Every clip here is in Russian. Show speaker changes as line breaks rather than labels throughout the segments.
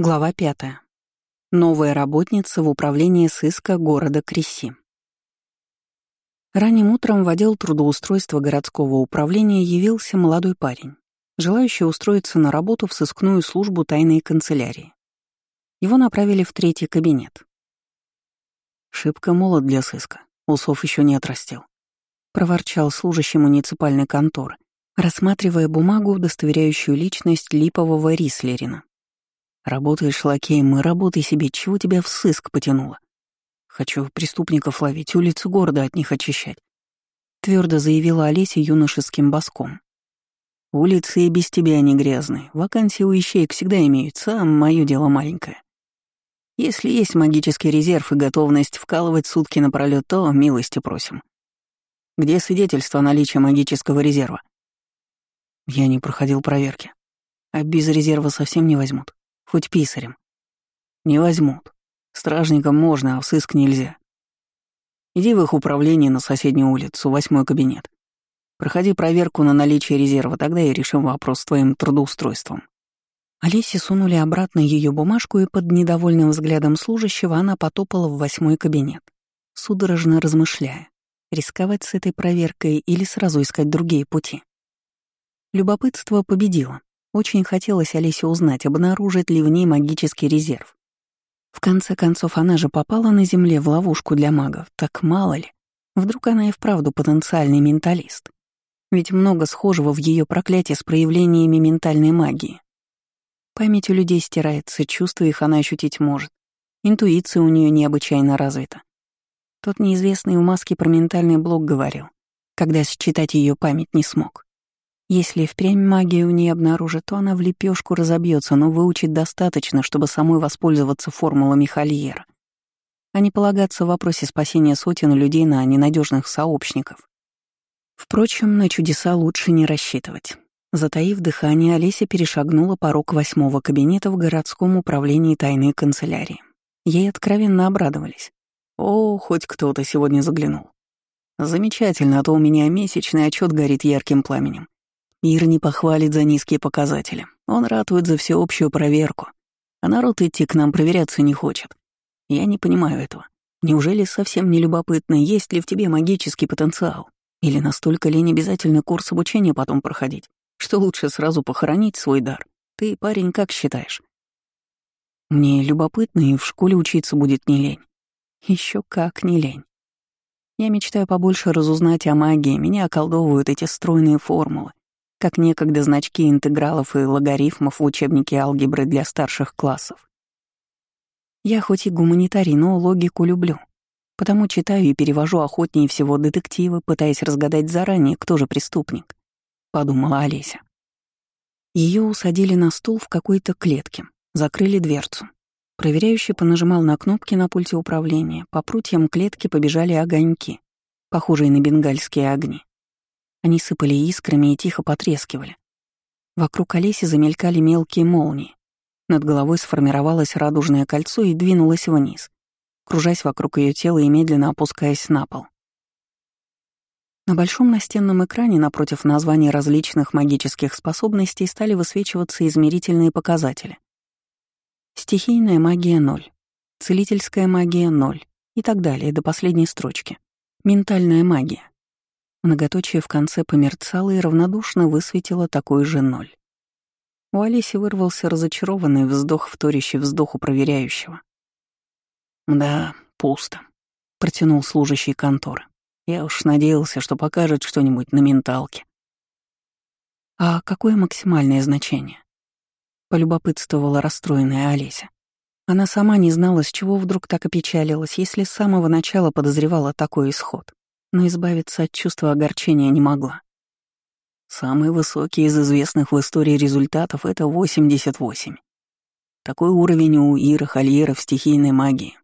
Глава пятая. Новая работница в управлении сыска города Креси. Ранним утром в отдел трудоустройства городского управления явился молодой парень, желающий устроиться на работу в сыскную службу тайной канцелярии. Его направили в третий кабинет.
«Шибко молод для сыска, усов еще не отрастил», — проворчал служащий муниципальной конторы, рассматривая бумагу, удостоверяющую личность липового Рислерина. Работаешь лакеем и работай себе, чего тебя в сыск потянуло. Хочу преступников ловить, улицы города от них очищать. Твердо заявила Олеся юношеским боском. Улицы и без тебя не грязные. Вакансии у ищеек всегда имеются, а мое дело маленькое. Если есть магический резерв и готовность вкалывать сутки напролёт, то милости просим. Где свидетельство о наличии магического резерва? Я не проходил проверки. А без резерва совсем не возьмут. Хоть писарем. Не возьмут. Стражникам можно, а в сыск нельзя. Иди в их управление на соседнюю улицу, восьмой кабинет. Проходи проверку на наличие резерва, тогда и решим вопрос с твоим трудоустройством.
Олесе сунули обратно ее бумажку, и под недовольным взглядом служащего она потопала в восьмой кабинет, судорожно размышляя, рисковать с этой проверкой или сразу искать другие пути. Любопытство победило. Очень хотелось Олесе узнать, обнаружит ли в ней магический резерв. В конце концов, она же попала на Земле в ловушку для магов, так мало ли. Вдруг она и вправду потенциальный менталист. Ведь много схожего в ее проклятии с проявлениями ментальной магии. Память у людей стирается, чувства их она ощутить может. Интуиция у нее необычайно развита. Тот неизвестный у маски про ментальный блок говорил, когда считать ее память не смог. Если впрямь магия у нее обнаружит, то она в лепешку разобьется, но выучит достаточно, чтобы самой воспользоваться формулами Хольера, а не полагаться в вопросе спасения сотен людей на ненадежных сообщников. Впрочем, на чудеса лучше не рассчитывать. Затаив дыхание, Олеся перешагнула порог восьмого кабинета в городском управлении тайной канцелярии. Ей откровенно обрадовались. О, хоть кто-то сегодня заглянул. Замечательно, а то у меня месячный отчет горит ярким пламенем. Ир не похвалит за низкие показатели. Он ратует за всеобщую проверку. А народ идти к нам проверяться не хочет. Я не понимаю этого. Неужели совсем не любопытно, есть ли в тебе магический потенциал? Или настолько лень обязательно курс обучения потом проходить, что лучше сразу похоронить свой дар? Ты, парень, как считаешь? Мне любопытно, и в школе учиться будет не лень. Еще как не лень. Я мечтаю побольше разузнать о магии, меня околдовывают эти стройные формулы, как некогда значки интегралов и логарифмов в учебнике алгебры для старших классов. Я хоть и гуманитарий, но логику люблю, потому читаю и перевожу охотнее всего детективы, пытаясь разгадать заранее, кто же преступник, — подумала Олеся. Ее усадили на стул в какой-то клетке, закрыли дверцу. Проверяющий понажимал на кнопки на пульте управления, по прутьям клетки побежали огоньки, похожие на бенгальские огни. Они сыпали искрами и тихо потрескивали. Вокруг Олеси замелькали мелкие молнии. Над головой сформировалось радужное кольцо и двинулось вниз, кружась вокруг ее тела и медленно опускаясь на пол. На большом настенном экране напротив названий различных магических способностей стали высвечиваться измерительные показатели. Стихийная магия — ноль, целительская магия — ноль и так далее до последней строчки. Ментальная магия Многоточие в конце померцало и равнодушно высветило такой же ноль. У Алиси вырвался разочарованный вздох, вторящий вздоху проверяющего. «Да, пусто», — протянул служащий конторы. «Я уж надеялся, что покажет что-нибудь на менталке». «А какое максимальное значение?» — полюбопытствовала расстроенная Олеся. Она сама не знала, с чего вдруг так опечалилась, если с самого начала подозревала такой исход но избавиться от чувства огорчения не могла. Самый высокий из известных в истории результатов — это 88. Такой уровень у Ира Хольера в стихийной магии.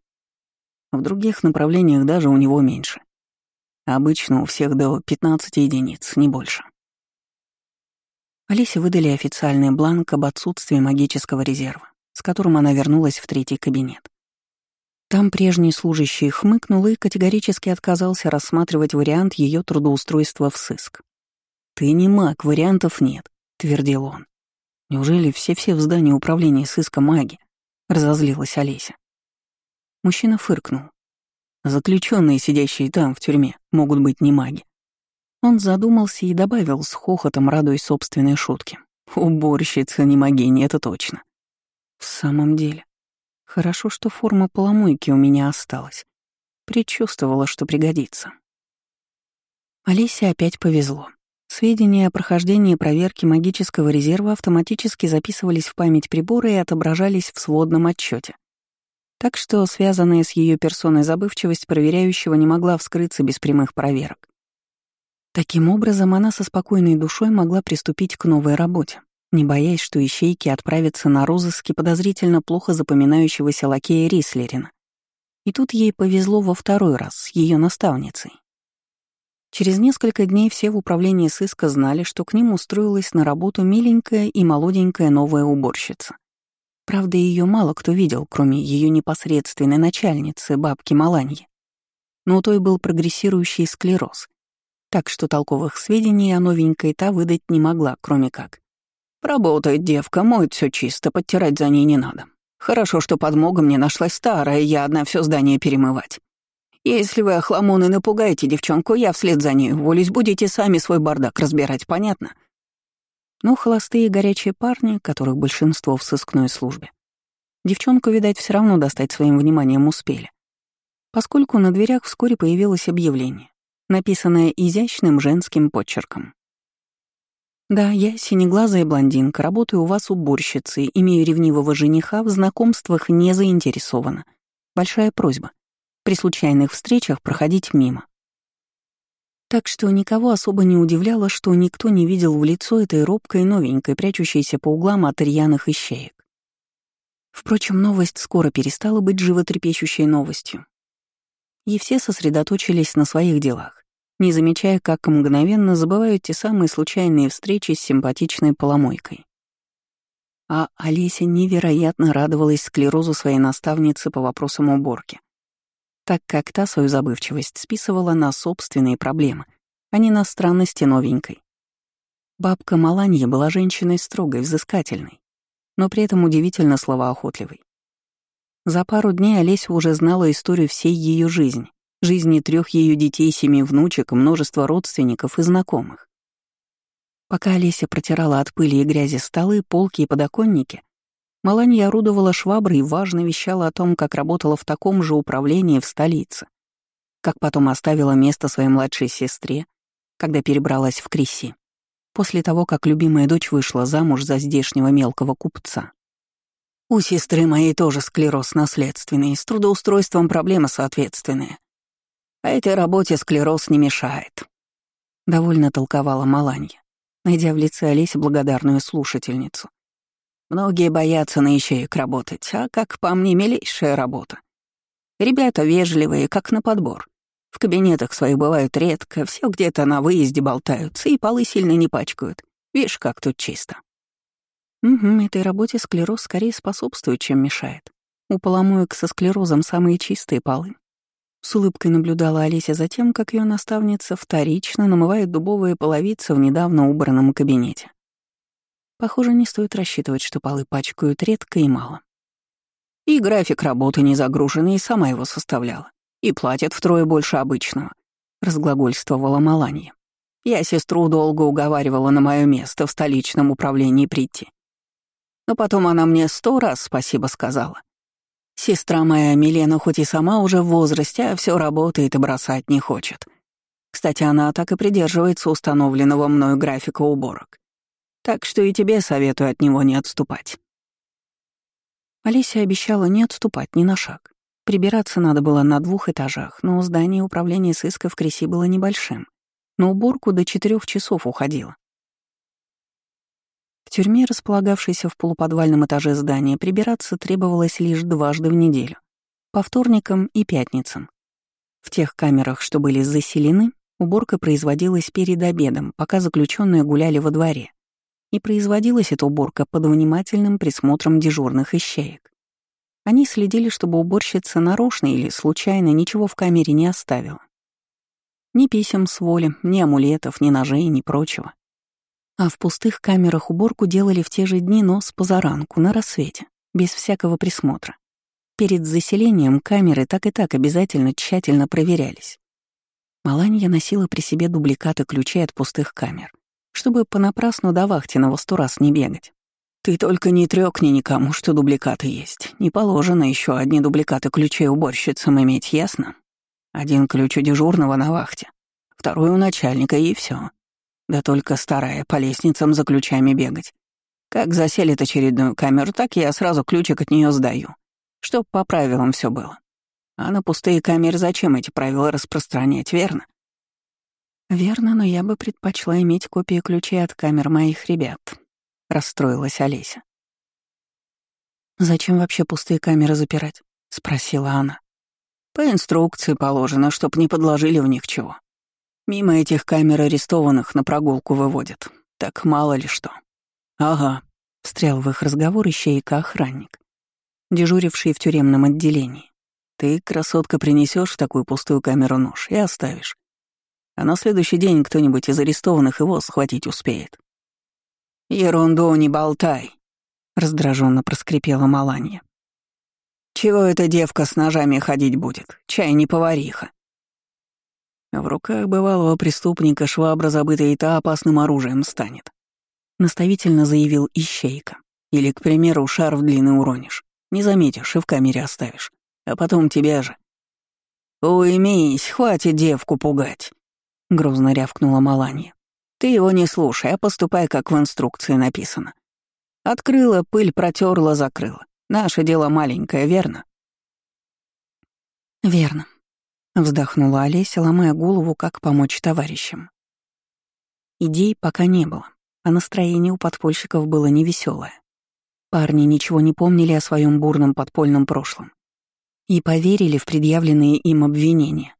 В других направлениях даже у него меньше. Обычно у всех до 15 единиц, не больше. Алисе выдали официальный бланк об отсутствии магического резерва, с которым она вернулась в третий кабинет. Там прежний служащий хмыкнул и категорически отказался рассматривать вариант ее трудоустройства в сыск. «Ты не маг, вариантов нет», — твердил он. «Неужели все-все в здании управления сыска маги? — разозлилась Олеся. Мужчина фыркнул. Заключенные, сидящие там, в тюрьме, могут быть не маги. Он задумался и добавил с хохотом, радуясь собственной шутке. Уборщица не могиня, это точно. В самом деле, хорошо, что форма поломойки у меня осталась. Предчувствовала, что пригодится. Олесе опять повезло. Сведения о прохождении проверки магического резерва автоматически записывались в память прибора и отображались в сводном отчете. Так что связанная с ее персоной забывчивость проверяющего не могла вскрыться без прямых проверок. Таким образом, она со спокойной душой могла приступить к новой работе, не боясь, что ищейки отправятся на розыски подозрительно плохо запоминающегося лакея Рислерина. И тут ей повезло во второй раз с ее наставницей. Через несколько дней все в управлении сыска знали, что к ним устроилась на работу миленькая и молоденькая новая уборщица. Правда, ее мало кто видел, кроме ее непосредственной начальницы, бабки Маланьи. Но у той был прогрессирующий склероз, так что толковых сведений о новенькой та выдать не могла, кроме как. «Работает девка, моет все чисто, подтирать за ней не надо. Хорошо, что подмога мне нашлась старая, я одна все здание перемывать. Если вы охламоны напугаете девчонку, я вслед за ней уволюсь, будете сами свой бардак разбирать, понятно?» Но холостые горячие парни, которых большинство в сыскной службе, девчонку, видать, все равно достать своим вниманием успели. Поскольку на дверях вскоре появилось объявление, написанное изящным женским почерком. «Да, я синеглазая блондинка, работаю у вас уборщицей, имею ревнивого жениха, в знакомствах не заинтересована. Большая просьба. При случайных встречах проходить мимо. Так что никого особо не удивляло, что никто не видел в лицо этой робкой новенькой, прячущейся по углам от рьяных ищеек. Впрочем, новость скоро перестала быть животрепещущей новостью. И все сосредоточились на своих делах, не замечая, как мгновенно забывают те самые случайные встречи с симпатичной поломойкой. А Олеся невероятно радовалась склерозу своей наставницы по вопросам уборки так как та свою забывчивость списывала на собственные проблемы, а не на странности новенькой. Бабка Маланья была женщиной строгой, взыскательной, но при этом удивительно словоохотливой. За пару дней Олеся уже знала историю всей ее жизни, жизни трех ее детей, семи внучек, множества родственников и знакомых. Пока Олеся протирала от пыли и грязи столы, полки и подоконники, Маланья орудовала шваброй и важно вещала о том, как работала в таком же управлении в столице, как потом оставила место своей младшей сестре, когда перебралась в Криси, после того, как любимая дочь вышла замуж за здешнего мелкого купца. У сестры моей тоже склероз наследственный, с трудоустройством проблемы соответственные. А этой работе склероз не мешает. Довольно толковала Маланья, найдя в лице Олеси благодарную слушательницу. Многие боятся на ищеек работать, а, как по мне, милейшая работа. Ребята вежливые, как на подбор. В кабинетах своих бывают редко, все где-то на выезде болтаются и полы сильно не пачкают. Видишь, как тут чисто. Угу, этой работе склероз скорее способствует, чем мешает. У поломоек со склерозом самые чистые полы. С улыбкой наблюдала Олеся за тем, как ее наставница вторично намывает дубовые половицы в недавно убранном кабинете. Похоже, не стоит рассчитывать, что полы пачкают редко и мало. И график работы не загруженный, и сама его составляла. И платят втрое больше обычного, — разглагольствовала Маланья. Я сестру долго уговаривала на мое место в столичном управлении прийти. Но потом она мне сто раз спасибо сказала. Сестра моя Милена хоть и сама уже в возрасте, а все работает и бросать не хочет. Кстати, она так и придерживается установленного мною графика уборок. Так что и тебе советую от него не отступать». Олеся обещала не отступать ни на шаг. Прибираться надо было на двух этажах, но здание управления сыска в Креси было небольшим. На уборку до четырех часов уходило. Тюрьме, располагавшейся в полуподвальном этаже здания, прибираться требовалось лишь дважды в неделю, по вторникам и пятницам. В тех камерах, что были заселены, уборка производилась перед обедом, пока заключенные гуляли во дворе и производилась эта уборка под внимательным присмотром дежурных ищеек. Они следили, чтобы уборщица нарочно или случайно ничего в камере не оставила. Ни писем с воли, ни амулетов, ни ножей, ни прочего. А в пустых камерах уборку делали в те же дни, но с позаранку, на рассвете, без всякого присмотра. Перед заселением камеры так и так обязательно тщательно проверялись. Маланья носила при себе дубликаты ключей от пустых камер, чтобы понапрасну до вахтенного сто раз не бегать. «Ты только не трёкни никому, что дубликаты есть. Не положено еще одни дубликаты ключей уборщицам иметь, ясно? Один ключ у дежурного на вахте, второй у начальника, и все. Да только старая по лестницам за ключами бегать. Как заселит очередную камеру, так я сразу ключик от нее сдаю чтоб по правилам все было. А на пустые камеры зачем эти правила распространять, верно? Верно, но я бы предпочла иметь копии ключей от камер моих ребят, расстроилась Олеся. Зачем вообще пустые камеры запирать? спросила она. По инструкции положено, чтоб не подложили в них чего. Мимо этих камер арестованных на прогулку выводят. Так мало ли что. Ага, встрял в их разговор ищейка-охранник дежуривший в тюремном отделении. Ты, красотка, принесешь такую пустую камеру нож и оставишь. А на следующий день кто-нибудь из арестованных его схватить успеет. «Ерунду не болтай», — раздраженно проскрипела Маланья. «Чего эта девка с ножами ходить будет? Чай не повариха». В руках бывалого преступника швабра, забытая и та опасным оружием станет. Наставительно заявил Ищейка. Или, к примеру, шар в длины уронишь. Не заметишь и в камере оставишь. А потом тебя же. «Уймись, хватит девку пугать», — грозно рявкнула Маланья. «Ты его не слушай, а поступай, как в инструкции написано. Открыла, пыль протерла, закрыла. Наше дело маленькое, верно?» «Верно», — вздохнула Олеся, ломая голову, как помочь товарищам. Идей пока не было, а настроение у подпольщиков было невеселое. Парни ничего не помнили о своем бурном подпольном прошлом и поверили в предъявленные им обвинения.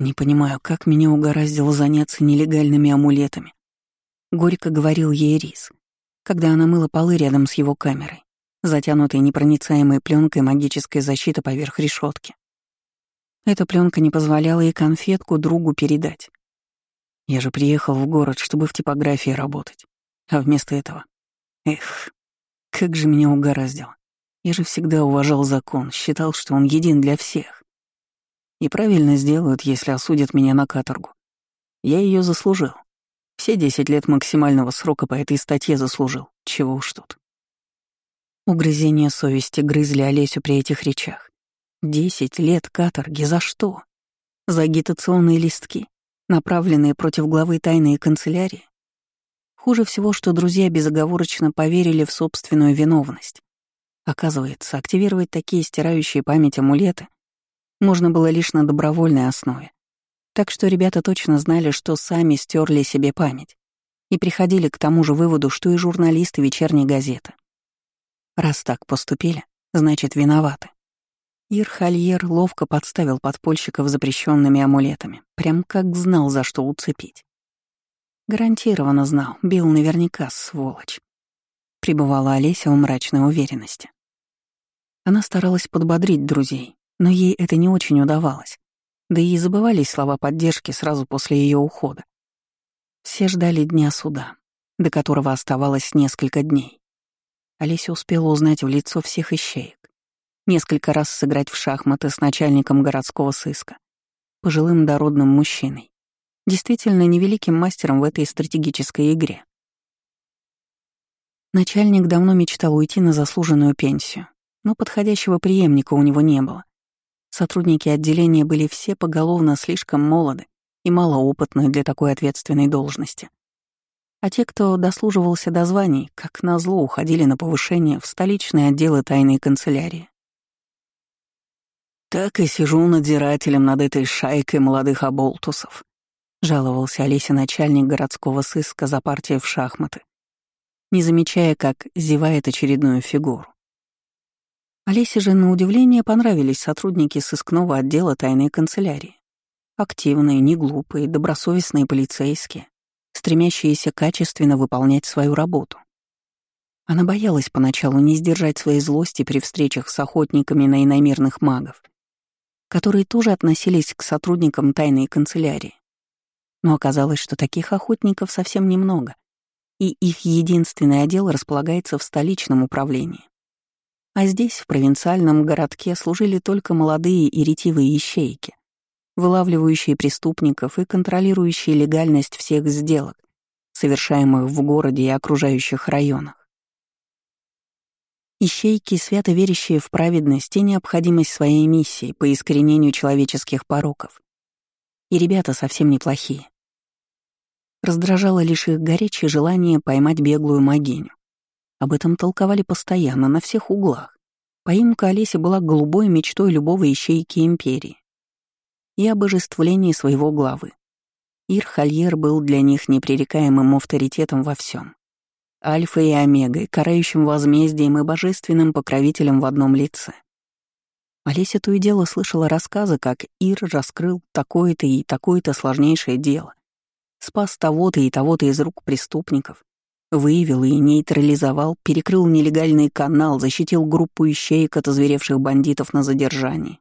«Не понимаю, как меня угораздило заняться нелегальными амулетами», — горько говорил ей Рис, когда она мыла полы рядом с его камерой, затянутой непроницаемой пленкой магической защиты поверх решетки. Эта пленка не позволяла и конфетку другу передать. Я же приехал в город, чтобы в типографии работать, а вместо этого Эх, как же меня угораздило. Я же всегда уважал закон, считал, что он един для всех. И правильно сделают, если осудят меня на каторгу. Я ее заслужил. Все десять лет максимального срока по этой статье заслужил. Чего уж тут. Угрызения совести грызли Олесю при этих речах. Десять лет каторги за что? За агитационные листки, направленные против главы тайной канцелярии? Хуже всего, что друзья безоговорочно поверили в собственную виновность. Оказывается, активировать такие стирающие память амулеты можно было лишь на добровольной основе. Так что ребята точно знали, что сами стерли себе память и приходили к тому же выводу, что и журналисты вечерней газеты. Раз так поступили, значит, виноваты. Ирхальер ловко подставил подпольщиков запрещенными амулетами, прям как знал, за что уцепить. Гарантированно знал, бил наверняка, сволочь. Прибывала Олеся в мрачной уверенности. Она старалась подбодрить друзей, но ей это не очень удавалось. Да и забывались слова поддержки сразу после ее ухода. Все ждали дня суда, до которого оставалось несколько дней. Олеся успела узнать в лицо всех ищеек, несколько раз сыграть в шахматы с начальником городского сыска, пожилым дородным мужчиной, действительно невеликим мастером в этой стратегической игре. Начальник давно мечтал уйти на заслуженную пенсию, но подходящего преемника у него не было. Сотрудники отделения были все поголовно слишком молоды и малоопытны для такой ответственной должности. А те, кто дослуживался до званий, как назло уходили на повышение в столичные отделы тайной канцелярии. Так и сижу надзирателем над этой шайкой молодых оболтусов, жаловался Олеся начальник городского сыска за партией в шахматы, не замечая, как зевает очередную фигуру. Олесе же, на удивление, понравились сотрудники сыскного отдела тайной канцелярии. Активные, неглупые, добросовестные полицейские, стремящиеся качественно выполнять свою работу. Она боялась поначалу не сдержать своей злости при встречах с охотниками на иномирных магов, которые тоже относились к сотрудникам тайной канцелярии но оказалось, что таких охотников совсем немного, и их единственный отдел располагается в столичном управлении. А здесь, в провинциальном городке, служили только молодые и ретивые ищейки, вылавливающие преступников и контролирующие легальность всех сделок, совершаемых в городе и окружающих районах. Ищейки, свято верящие в праведность и необходимость своей миссии по искоренению человеческих пороков. И ребята совсем неплохие. Раздражало лишь их горячее желание поймать беглую могиню. Об этом толковали постоянно, на всех углах. Поимка Олеси была голубой мечтой любого ищейки империи и обожествлении своего главы. Ир Хольер был для них непререкаемым авторитетом во всем. Альфой и омегой, карающим возмездием и божественным покровителем в одном лице. Олеся то и дело слышала рассказы, как Ир раскрыл такое-то и такое-то сложнейшее дело, спас того-то и того-то из рук преступников, выявил и нейтрализовал, перекрыл нелегальный канал, защитил группу ищеек от озверевших бандитов на задержании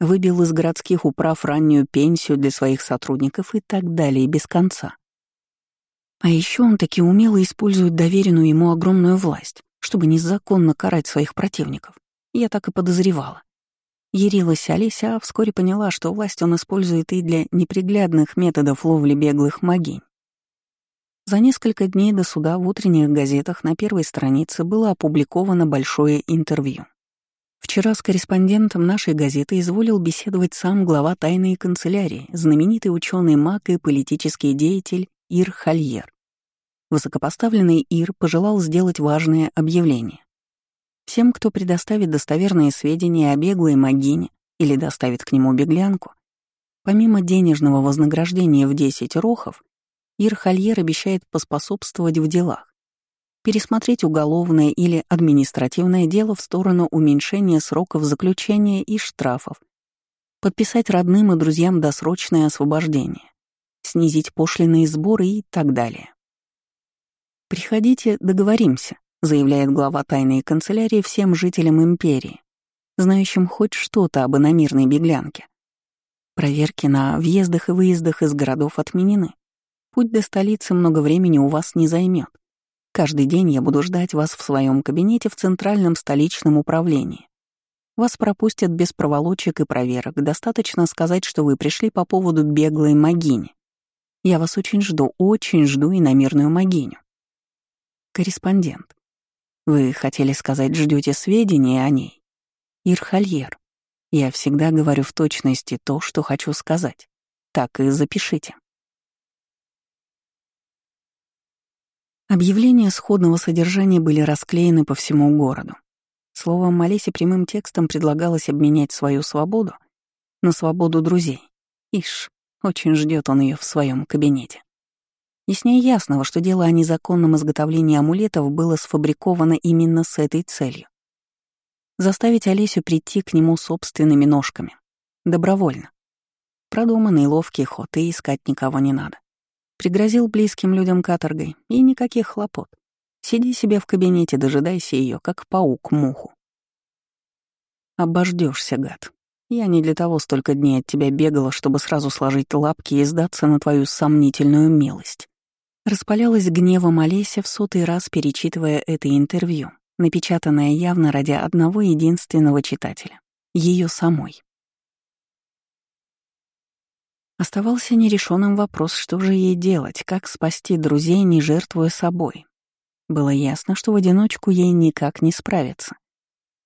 выбил из городских управ раннюю пенсию для своих сотрудников и так далее без конца. А еще он таки умело использует доверенную ему огромную власть, чтобы незаконно карать своих противников. Я так и подозревала. Ярилась Олеся, а вскоре поняла, что власть он использует и для неприглядных методов ловли беглых могинь. За несколько дней до суда в утренних газетах на первой странице было опубликовано большое интервью. Вчера с корреспондентом нашей газеты изволил беседовать сам глава тайной канцелярии, знаменитый ученый маг и политический деятель Ир Хольер. Высокопоставленный Ир пожелал сделать важное объявление. Всем, кто предоставит достоверные сведения о беглой магине или доставит к нему беглянку, помимо денежного вознаграждения в 10 рохов, Ир Хольер обещает поспособствовать в делах, пересмотреть уголовное или административное дело в сторону уменьшения сроков заключения и штрафов, подписать родным и друзьям досрочное освобождение, снизить пошлиные сборы и так далее. «Приходите, договоримся», — заявляет глава тайной канцелярии всем жителям империи, знающим хоть что-то об иномирной беглянке. Проверки на въездах и выездах из городов отменены. Путь до столицы много времени у вас не займет. Каждый день я буду ждать вас в своем кабинете в Центральном столичном управлении. Вас пропустят без проволочек и проверок. Достаточно сказать, что вы пришли по поводу беглой могини. Я вас очень жду, очень жду и на мирную могиню. Корреспондент. Вы хотели сказать, ждете сведения о ней? Ирхальер. Я всегда говорю в точности то, что хочу сказать. Так и запишите. Объявления сходного содержания были расклеены по всему городу. Словом, Олесе прямым текстом предлагалось обменять свою свободу на свободу друзей. Ишь, очень ждет он ее в своем кабинете. Яснее ясного, что дело о незаконном изготовлении амулетов было сфабриковано именно с этой целью. Заставить Олесю прийти к нему собственными ножками. Добровольно. Продуманный ловкий ход, и искать никого не надо. Пригрозил близким людям каторгой, и никаких хлопот. Сиди себе в кабинете, дожидайся ее, как паук муху. Обождешься, гад. Я не для того столько дней от тебя бегала, чтобы сразу сложить лапки и сдаться на твою сомнительную милость. Распалялась гневом Олеся в сотый раз, перечитывая это интервью, напечатанное явно ради одного единственного читателя — ее самой. Оставался нерешенным вопрос, что же ей делать, как спасти друзей, не жертвуя собой. Было ясно, что в одиночку ей никак не справиться.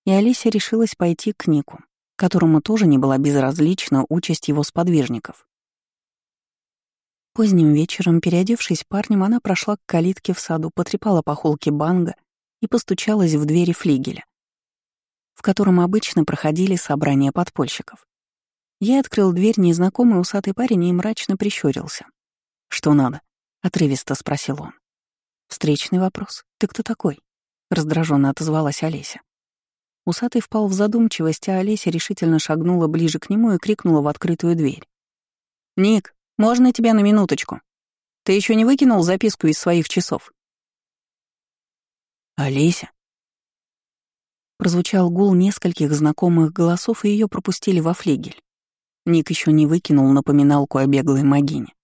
И Алисия решилась пойти к Нику, которому тоже не была безразлична участь его сподвижников. Поздним вечером, переодевшись парнем, она прошла к калитке в саду, потрепала по холке банга и постучалась в двери флигеля, в котором обычно проходили собрания подпольщиков. Я открыл дверь, незнакомый усатый парень и мрачно прищурился. «Что надо?» — отрывисто спросил он. «Встречный вопрос. Ты кто такой?» — раздраженно отозвалась Олеся. Усатый впал в задумчивость, а Олеся решительно шагнула ближе к нему и крикнула в открытую дверь. «Ник, можно тебя на минуточку? Ты еще не выкинул записку из своих часов?» «Олеся?» Прозвучал гул нескольких знакомых голосов, и ее пропустили во флигель. Ник еще не выкинул напоминалку о беглой могине.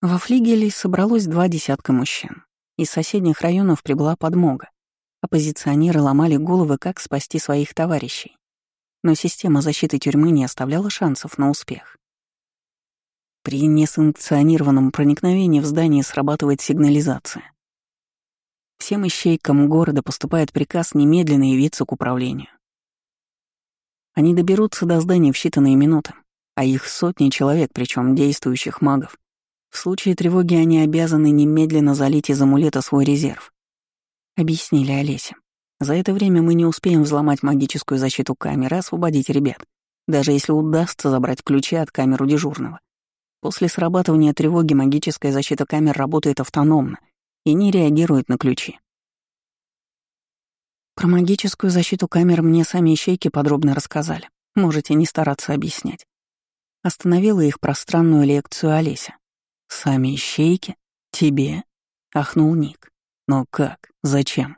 Во флигеле собралось два десятка мужчин. Из соседних районов прибыла подмога. Оппозиционеры ломали головы, как спасти своих товарищей. Но система защиты тюрьмы не оставляла шансов на успех. При несанкционированном проникновении в здание срабатывает сигнализация. Всем ищейкам города поступает приказ немедленно явиться к управлению. Они доберутся до здания в считанные минуты, а их сотни человек, причем действующих магов. В случае тревоги они обязаны немедленно залить из амулета свой резерв. Объяснили Олесе. За это время мы не успеем взломать магическую защиту камеры освободить ребят, даже если удастся забрать ключи от камеры дежурного. После срабатывания тревоги магическая защита камер работает автономно и не реагирует на ключи. Про магическую защиту камер мне сами ищейки подробно рассказали. Можете не стараться объяснять. Остановила их пространную лекцию Олеся. «Сами ищейки? Тебе?» — ахнул Ник. «Но как? Зачем?»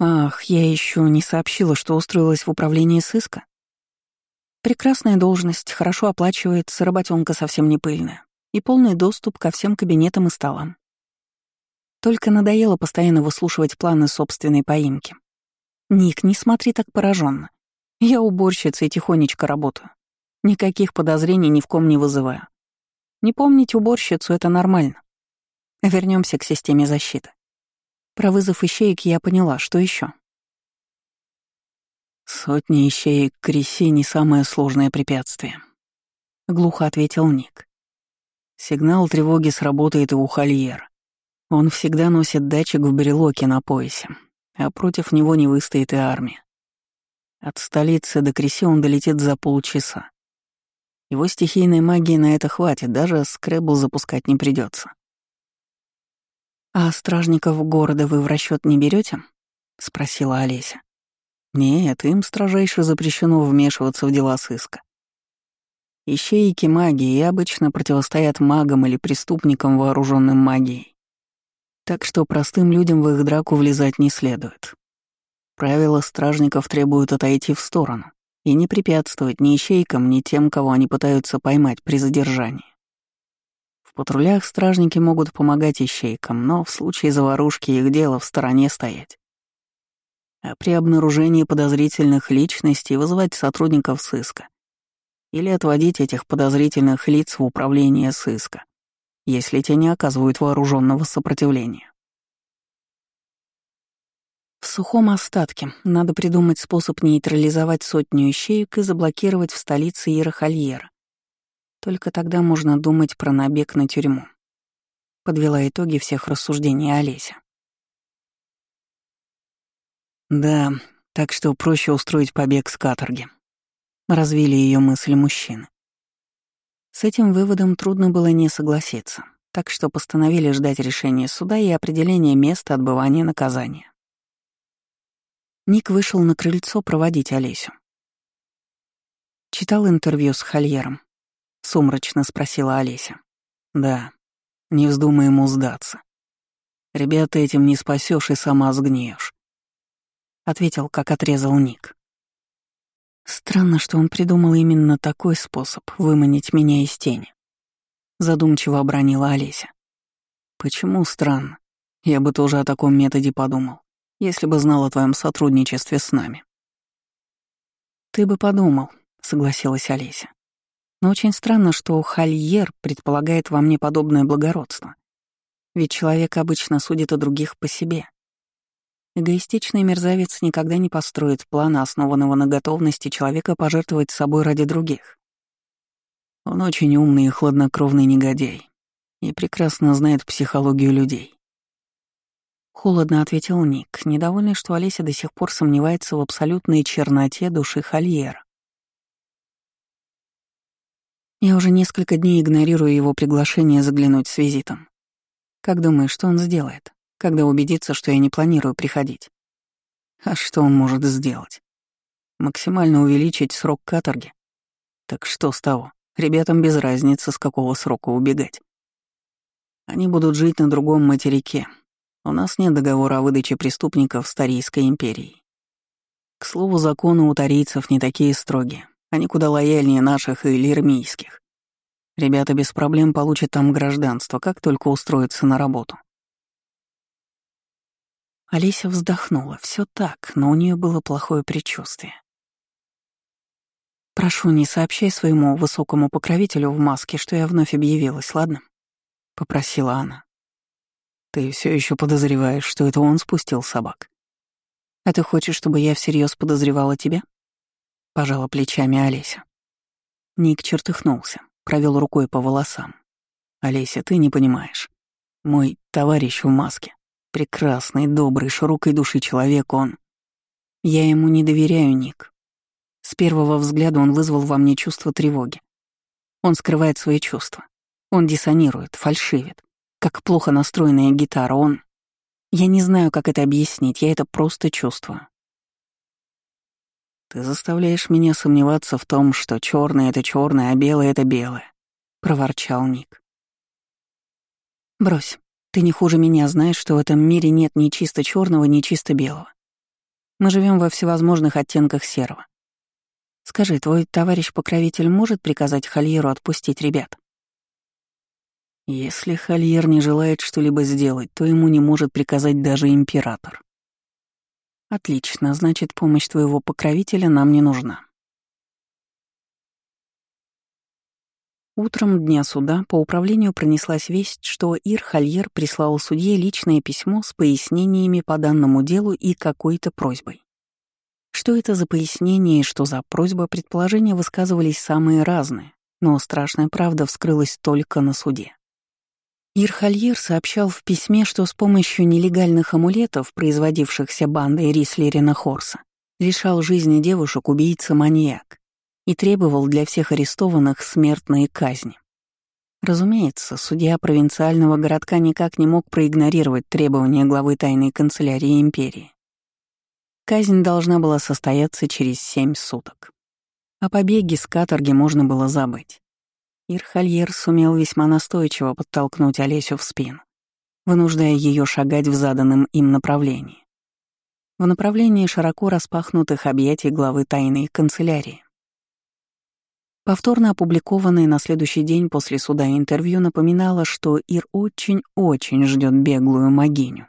«Ах, я еще не сообщила, что устроилась в управление сыска?» «Прекрасная должность, хорошо оплачивается, работенка совсем не пыльная и полный доступ ко всем кабинетам и столам. Только надоело постоянно выслушивать планы собственной поимки. Ник, не смотри так пораженно. Я уборщица и тихонечко работаю. Никаких подозрений ни в ком не вызываю. Не помнить уборщицу — это нормально. Вернемся к системе защиты. Про вызов ищеек я поняла, что еще.
«Сотни ищеек к ресе — не самое сложное препятствие», — глухо ответил Ник. «Сигнал тревоги сработает и у Хольера. Он всегда носит датчик в брелоке на поясе, а против него не выстоит и армия. От столицы до Креси он долетит за полчаса. Его стихийной магии на это хватит, даже скребл запускать не придется.
«А стражников города вы в расчет не берете? спросила Олеся.
«Нет, им строжайше запрещено вмешиваться в дела сыска. Ищейки магии обычно противостоят магам или преступникам, вооруженным магией. Так что простым людям в их драку влезать не следует. Правила стражников требуют отойти в сторону, и не препятствовать ни ищейкам, ни тем, кого они пытаются поймать при задержании. В патрулях стражники могут помогать ищейкам, но в случае заварушки их дело в стороне стоять. А при обнаружении подозрительных личностей вызывать сотрудников сыска или отводить этих подозрительных лиц в управление сыска, если те не оказывают вооруженного сопротивления.
В сухом остатке надо придумать способ нейтрализовать сотню ищеек и заблокировать в столице Ирахальера. Только тогда можно думать про набег на тюрьму. Подвела итоги всех рассуждений Олеся.
Да, так что проще устроить побег с каторги. Развили ее мысли мужчины.
С этим выводом трудно было не согласиться, так что постановили ждать решения суда и определения места отбывания наказания. Ник вышел на крыльцо проводить Олесю. «Читал интервью с Хольером?» — сумрачно спросила Олеся.
«Да. Не вздумай ему сдаться. Ребята этим не спасешь и сама сгниешь», — ответил, как отрезал Ник.
«Странно, что он придумал именно такой способ выманить меня из тени», — задумчиво обронила Олеся.
«Почему странно? Я бы тоже о таком методе подумал если бы знал о твоем сотрудничестве с нами».
«Ты бы подумал», — согласилась Олеся. «Но очень странно, что Хольер предполагает во мне подобное благородство. Ведь человек обычно судит о других по себе. Эгоистичный мерзавец никогда не построит плана, основанного на готовности человека пожертвовать собой ради других.
Он очень умный и хладнокровный негодяй и прекрасно знает психологию людей.
Холодно ответил Ник, недовольный, что Олеся до сих пор сомневается в абсолютной черноте души Хольера. Я уже несколько дней игнорирую его приглашение заглянуть с визитом. Как думаешь, что он сделает, когда убедится, что я не планирую приходить?
А что он может сделать? Максимально увеличить срок каторги? Так что с того? Ребятам без разницы, с какого срока убегать. Они будут жить на другом материке, у нас нет договора о выдаче преступников с Тарийской империей. К слову, законы у тарийцев не такие строгие, они куда лояльнее наших и лирмийских. Ребята без проблем получат там гражданство, как только устроятся на работу. Олеся вздохнула. Все так, но у нее было плохое предчувствие. «Прошу, не сообщай своему высокому покровителю в маске, что я вновь объявилась, ладно?» — попросила она. «Ты все еще подозреваешь, что это он спустил собак? А ты хочешь, чтобы я всерьез подозревала тебя?» — пожала плечами Олеся. Ник чертыхнулся, провел рукой по волосам. «Олеся, ты не понимаешь. Мой товарищ в маске. Прекрасный, добрый, широкой души человек он. Я ему не доверяю, Ник. С первого взгляда он вызвал во мне чувство тревоги. Он скрывает свои чувства. Он диссонирует, фальшивит. Как плохо настроенная гитара, он... Я не знаю, как это объяснить, я это просто чувствую. Ты заставляешь меня сомневаться в том, что черное это черное, а белое это белое, проворчал Ник. Брось, ты не хуже меня знаешь, что в этом мире нет ни чисто черного, ни чисто белого. Мы живем во всевозможных оттенках серого. Скажи, твой товарищ-покровитель может приказать Хольеру отпустить ребят? Если Хольер не желает что-либо сделать, то ему не может приказать даже император. Отлично, значит, помощь твоего покровителя нам не нужна. Утром дня суда по управлению пронеслась весть, что Ир Хольер прислал судье личное письмо с пояснениями по данному делу и какой-то просьбой. Что это за пояснение и что за просьба, предположения высказывались самые разные, но страшная правда вскрылась только на суде. Ирхальер сообщал в письме, что с помощью нелегальных амулетов, производившихся бандой Рислерина Хорса, лишал жизни девушек убийца-маньяк и требовал для всех арестованных смертные казни. Разумеется, судья провинциального городка никак не мог проигнорировать требования главы тайной канцелярии империи. Казнь должна была состояться через семь суток. О побеге с каторги можно было забыть. Ирхальер сумел весьма настойчиво подтолкнуть Олесю в спину, вынуждая ее шагать в заданном им направлении. В направлении широко распахнутых объятий главы тайной канцелярии. Повторно опубликованное на следующий день после суда интервью напоминало, что Ир очень-очень ждет беглую могиню.